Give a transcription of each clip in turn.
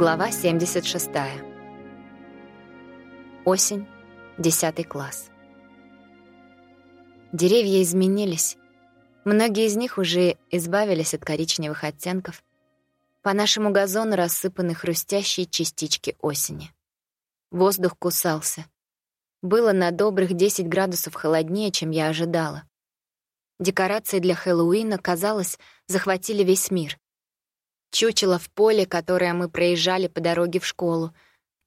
Глава 76. Осень, 10 класс. Деревья изменились. Многие из них уже избавились от коричневых оттенков. По нашему газону рассыпаны хрустящие частички осени. Воздух кусался. Было на добрых 10 градусов холоднее, чем я ожидала. Декорации для Хэллоуина, казалось, захватили весь мир. Чучело в поле, которое мы проезжали по дороге в школу,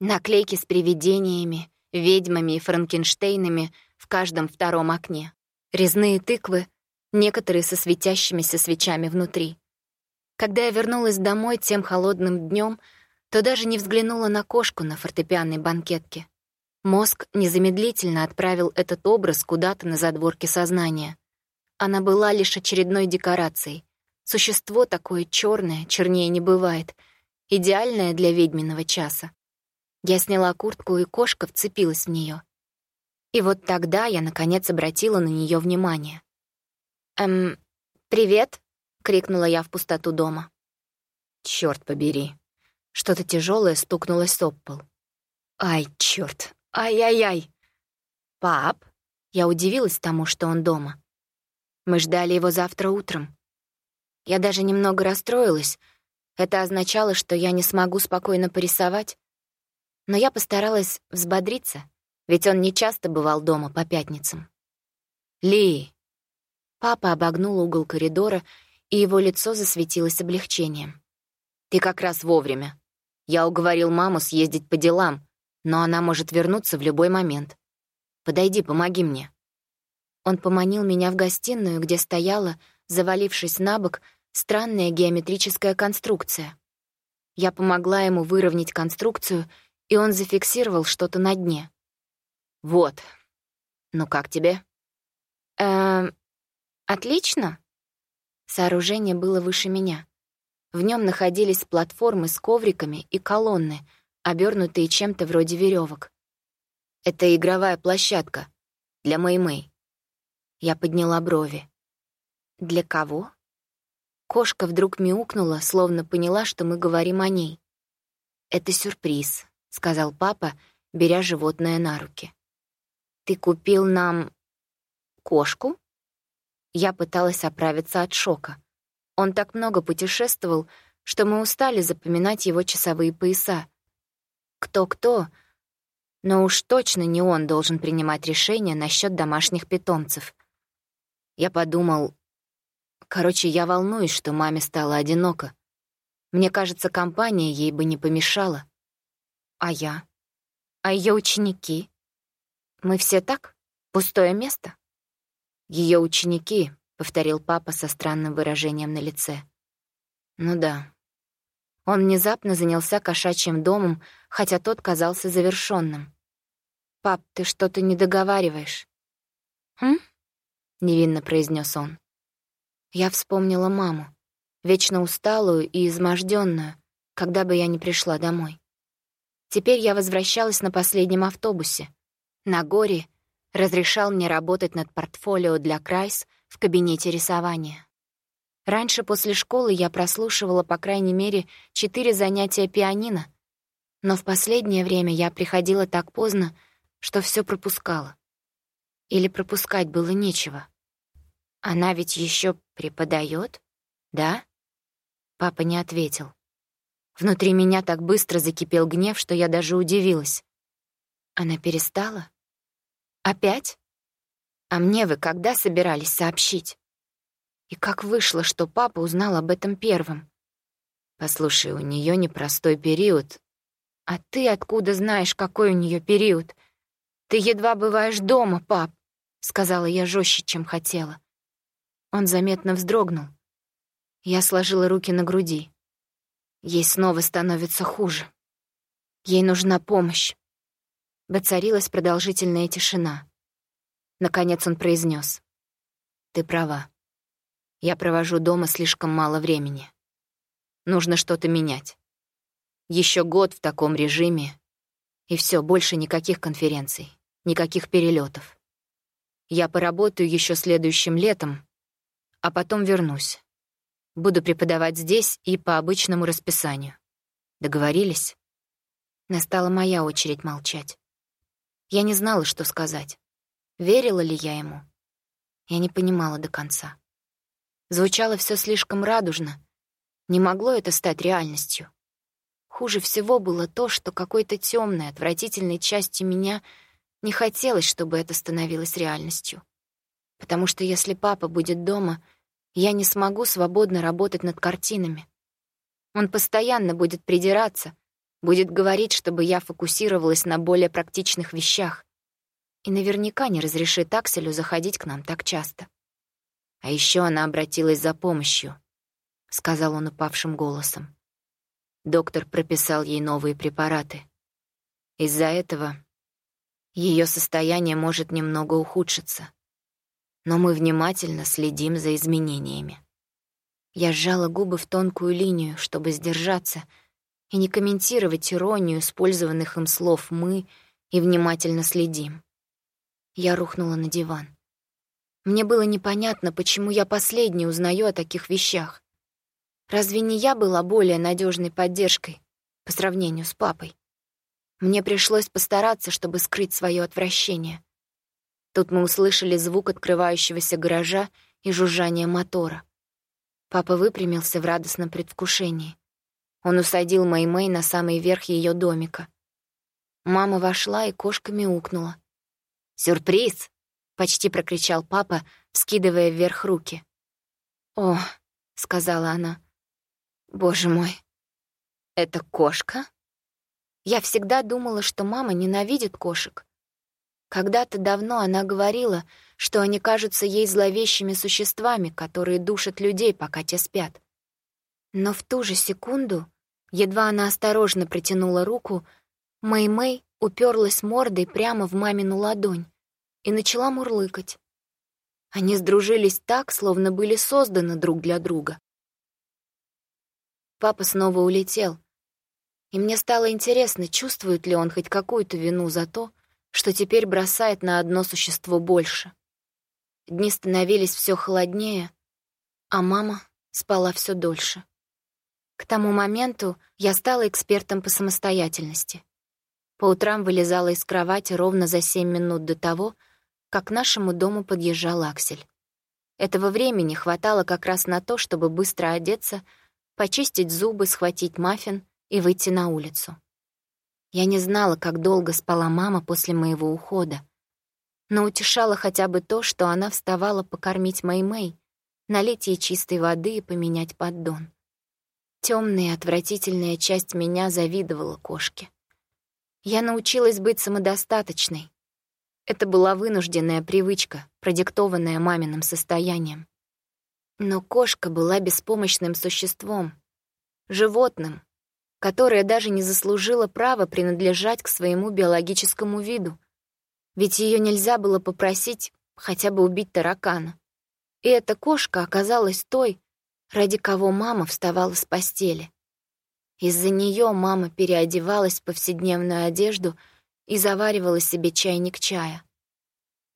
наклейки с привидениями, ведьмами и франкенштейнами в каждом втором окне, резные тыквы, некоторые со светящимися свечами внутри. Когда я вернулась домой тем холодным днем, то даже не взглянула на кошку на фортепианной банкетке. Мозг незамедлительно отправил этот образ куда-то на задворке сознания. Она была лишь очередной декорацией, Существо такое черное, чернее не бывает, идеальное для ведьминого часа. Я сняла куртку, и кошка вцепилась в нее. И вот тогда я, наконец, обратила на нее внимание. «Эм, привет!» — крикнула я в пустоту дома. Черт побери!» Что-то тяжелое стукнулось об пол. «Ай, черт! Ай-яй-яй!» «Пап!» Я удивилась тому, что он дома. Мы ждали его завтра утром. Я даже немного расстроилась. Это означало, что я не смогу спокойно порисовать. Но я постаралась взбодриться, ведь он не часто бывал дома по пятницам. «Ли!» Папа обогнул угол коридора, и его лицо засветилось облегчением. «Ты как раз вовремя. Я уговорил маму съездить по делам, но она может вернуться в любой момент. Подойди, помоги мне». Он поманил меня в гостиную, где стояла, завалившись на бок, странная геометрическая конструкция. Я помогла ему выровнять конструкцию, и он зафиксировал что-то на дне. «Вот. Ну как тебе?» «Эм... Отлично». Сооружение было выше меня. В нем находились платформы с ковриками и колонны, обернутые чем-то вроде веревок. «Это игровая площадка. Для Мэй-Мэй». Я подняла брови. «Для кого?» Кошка вдруг мяукнула, словно поняла, что мы говорим о ней. «Это сюрприз», — сказал папа, беря животное на руки. «Ты купил нам... кошку?» Я пыталась оправиться от шока. Он так много путешествовал, что мы устали запоминать его часовые пояса. Кто-кто, но уж точно не он должен принимать решения насчет домашних питомцев. Я подумал, Короче, я волнуюсь, что маме стало одиноко. Мне кажется, компания ей бы не помешала. А я? А ее ученики? Мы все так? Пустое место? Ее ученики, — повторил папа со странным выражением на лице. Ну да. Он внезапно занялся кошачьим домом, хотя тот казался завершенным. «Пап, ты что-то не договариваешь. «Хм?» — невинно произнес он. Я вспомнила маму, вечно усталую и изможденную, когда бы я ни пришла домой. Теперь я возвращалась на последнем автобусе. На горе разрешал мне работать над портфолио для Крайс в кабинете рисования. Раньше после школы я прослушивала по крайней мере четыре занятия пианино, но в последнее время я приходила так поздно, что все пропускала. Или пропускать было нечего. Она ведь еще преподает, да? Папа не ответил. Внутри меня так быстро закипел гнев, что я даже удивилась. Она перестала? Опять? А мне вы когда собирались сообщить? И как вышло, что папа узнал об этом первым? Послушай, у нее непростой период. А ты откуда знаешь, какой у нее период? Ты едва бываешь дома, пап, сказала я жестче, чем хотела. Он заметно вздрогнул. Я сложила руки на груди. Ей снова становится хуже. Ей нужна помощь. Воцарилась продолжительная тишина. Наконец он произнес: «Ты права. Я провожу дома слишком мало времени. Нужно что-то менять. Еще год в таком режиме, и все, больше никаких конференций, никаких перелетов. Я поработаю еще следующим летом, а потом вернусь. Буду преподавать здесь и по обычному расписанию. Договорились? Настала моя очередь молчать. Я не знала, что сказать. Верила ли я ему? Я не понимала до конца. Звучало все слишком радужно. Не могло это стать реальностью. Хуже всего было то, что какой-то темной, отвратительной частью меня не хотелось, чтобы это становилось реальностью. Потому что если папа будет дома, я не смогу свободно работать над картинами. Он постоянно будет придираться, будет говорить, чтобы я фокусировалась на более практичных вещах. И наверняка не разрешит Акселю заходить к нам так часто. А еще она обратилась за помощью, — сказал он упавшим голосом. Доктор прописал ей новые препараты. Из-за этого ее состояние может немного ухудшиться. Но мы внимательно следим за изменениями. Я сжала губы в тонкую линию, чтобы сдержаться и не комментировать иронию использованных им слов «мы» и «внимательно следим». Я рухнула на диван. Мне было непонятно, почему я последний узнаю о таких вещах. Разве не я была более надежной поддержкой по сравнению с папой? Мне пришлось постараться, чтобы скрыть свое отвращение. Тут мы услышали звук открывающегося гаража и жужжание мотора. Папа выпрямился в радостном предвкушении. Он усадил Мэй-Мэй на самый верх ее домика. Мама вошла и кошка мяукнула. «Сюрприз!» — почти прокричал папа, вскидывая вверх руки. «О!» — сказала она. Боже мой, это кошка? Я всегда думала, что мама ненавидит кошек. Когда-то давно она говорила, что они кажутся ей зловещими существами, которые душат людей, пока те спят. Но в ту же секунду, едва она осторожно протянула руку, Мэй-Мэй уперлась мордой прямо в мамину ладонь и начала мурлыкать. Они сдружились так, словно были созданы друг для друга. Папа снова улетел. И мне стало интересно, чувствует ли он хоть какую-то вину за то, что теперь бросает на одно существо больше. Дни становились все холоднее, а мама спала все дольше. К тому моменту я стала экспертом по самостоятельности. По утрам вылезала из кровати ровно за семь минут до того, как к нашему дому подъезжал Аксель. Этого времени хватало как раз на то, чтобы быстро одеться, почистить зубы, схватить маффин и выйти на улицу. Я не знала, как долго спала мама после моего ухода, но утешала хотя бы то, что она вставала покормить Мэй-Мэй, налить ей чистой воды и поменять поддон. Темная отвратительная часть меня завидовала кошке. Я научилась быть самодостаточной. Это была вынужденная привычка, продиктованная маминым состоянием. Но кошка была беспомощным существом, животным, которое даже не заслужило права принадлежать к своему биологическому виду. Ведь ее нельзя было попросить хотя бы убить таракана. И эта кошка оказалась той, ради кого мама вставала с постели. Из-за нее мама переодевалась в повседневную одежду и заваривала себе чайник чая.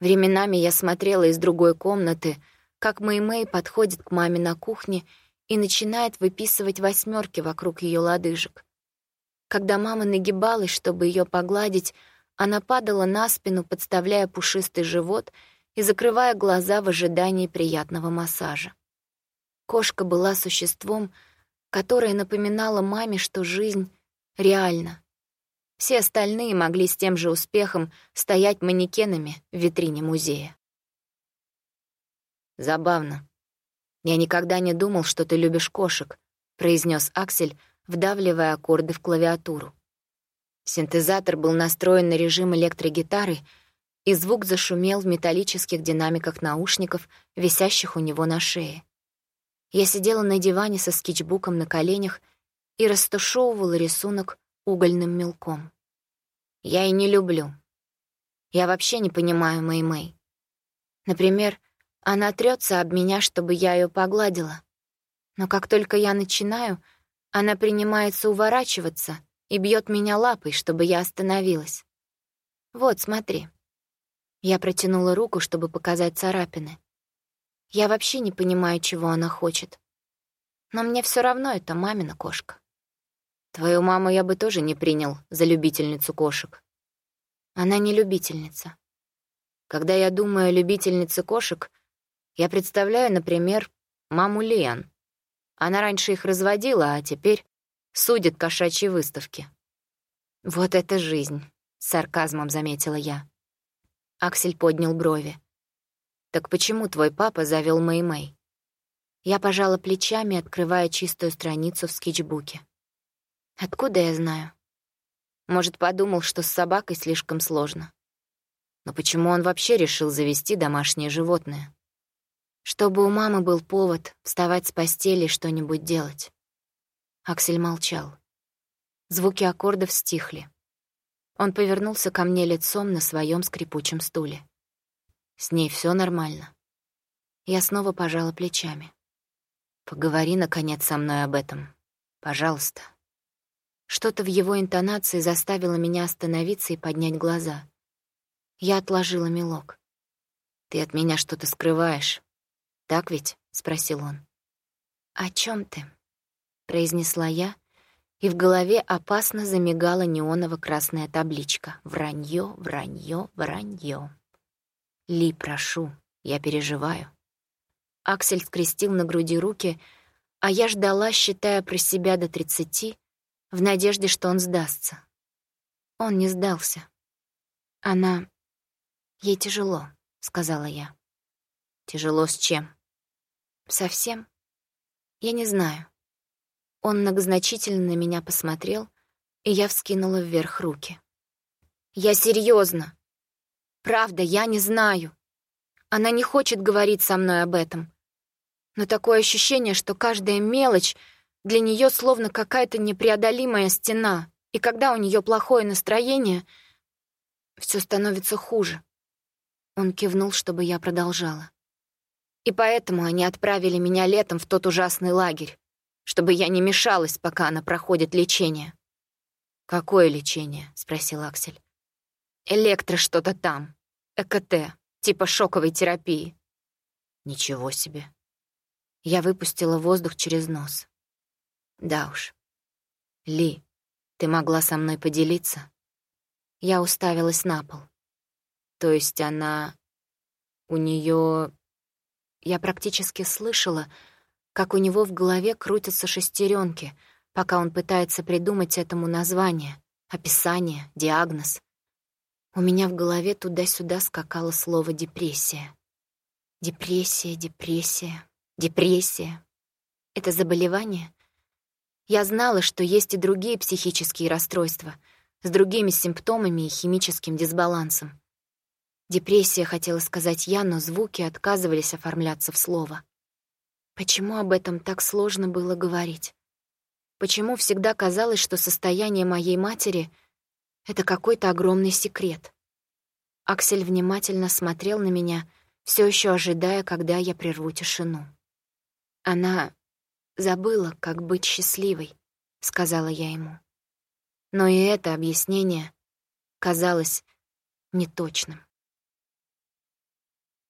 Временами я смотрела из другой комнаты — как Мэй-Мэй подходит к маме на кухне и начинает выписывать восьмерки вокруг ее лодыжек. Когда мама нагибалась, чтобы ее погладить, она падала на спину, подставляя пушистый живот и закрывая глаза в ожидании приятного массажа. Кошка была существом, которое напоминало маме, что жизнь реальна. Все остальные могли с тем же успехом стоять манекенами в витрине музея. «Забавно. Я никогда не думал, что ты любишь кошек», — произнес Аксель, вдавливая аккорды в клавиатуру. Синтезатор был настроен на режим электрогитары, и звук зашумел в металлических динамиках наушников, висящих у него на шее. Я сидела на диване со скетчбуком на коленях и растушевывала рисунок угольным мелком. Я и не люблю. Я вообще не понимаю Мэй-Мэй. Например, она трется об меня, чтобы я ее погладила. Но как только я начинаю, она принимается уворачиваться и бьет меня лапой, чтобы я остановилась. Вот, смотри. Я протянула руку, чтобы показать царапины. Я вообще не понимаю, чего она хочет. Но мне все равно это мамина кошка. Твою маму я бы тоже не принял за любительницу кошек. Она не любительница. Когда я думаю о любительнице кошек, я представляю, например, маму Лиан. Она раньше их разводила, а теперь судит кошачьи выставки. «Вот это жизнь», — сарказмом заметила я. Аксель поднял брови. «Так почему твой папа завел Мэй-Мэй?» Я пожала плечами, открывая чистую страницу в скетчбуке. Откуда я знаю? Может, подумал, что с собакой слишком сложно. Но почему он вообще решил завести домашнее животное? Чтобы у мамы был повод вставать с постели и что-нибудь делать. Аксель молчал. Звуки аккордов стихли. Он повернулся ко мне лицом на своем скрипучем стуле. С ней все нормально. Я снова пожала плечами. Поговори, наконец, со мной об этом. Пожалуйста. Что-то в его интонации заставило меня остановиться и поднять глаза. Я отложила мелок. «Ты от меня что-то скрываешь. Так ведь?» — спросил он. «О чем ты?» — произнесла я, и в голове опасно замигала неоново-красная табличка. «Вранье, вранье, вранье». «Ли, прошу, я переживаю». Аксель скрестил на груди руки, а я ждала, считая про себя до тридцати, в надежде, что он сдастся. Он не сдался. Она... Ей тяжело, — сказала я. Тяжело с чем? Совсем? Я не знаю. Он многозначительно на меня посмотрел, и я вскинула вверх руки. Я серьезно. Правда, я не знаю. Она не хочет говорить со мной об этом. Но такое ощущение, что каждая мелочь — для нее словно какая-то непреодолимая стена, и когда у нее плохое настроение, все становится хуже. Он кивнул, чтобы я продолжала. И поэтому они отправили меня летом в тот ужасный лагерь, чтобы я не мешалась, пока она проходит лечение. «Какое лечение?» — спросил Аксель. «Электро что-то там. ЭКТ, типа шоковой терапии». «Ничего себе». Я выпустила воздух через нос. Да уж. Ли, ты могла со мной поделиться? Я уставилась на пол. То есть она... У нее... Я практически слышала, как у него в голове крутятся шестеренки, пока он пытается придумать этому название, описание, диагноз. У меня в голове туда-сюда скакало слово «депрессия». Депрессия, депрессия, депрессия. Это заболевание? Я знала, что есть и другие психические расстройства с другими симптомами и химическим дисбалансом. Депрессия, хотела сказать я, но звуки отказывались оформляться в слово. Почему об этом так сложно было говорить? Почему всегда казалось, что состояние моей матери — это какой-то огромный секрет? Аксель внимательно смотрел на меня, все еще ожидая, когда я прерву тишину. Она Забыла, как быть счастливой, сказала я ему. Но и это объяснение казалось неточным.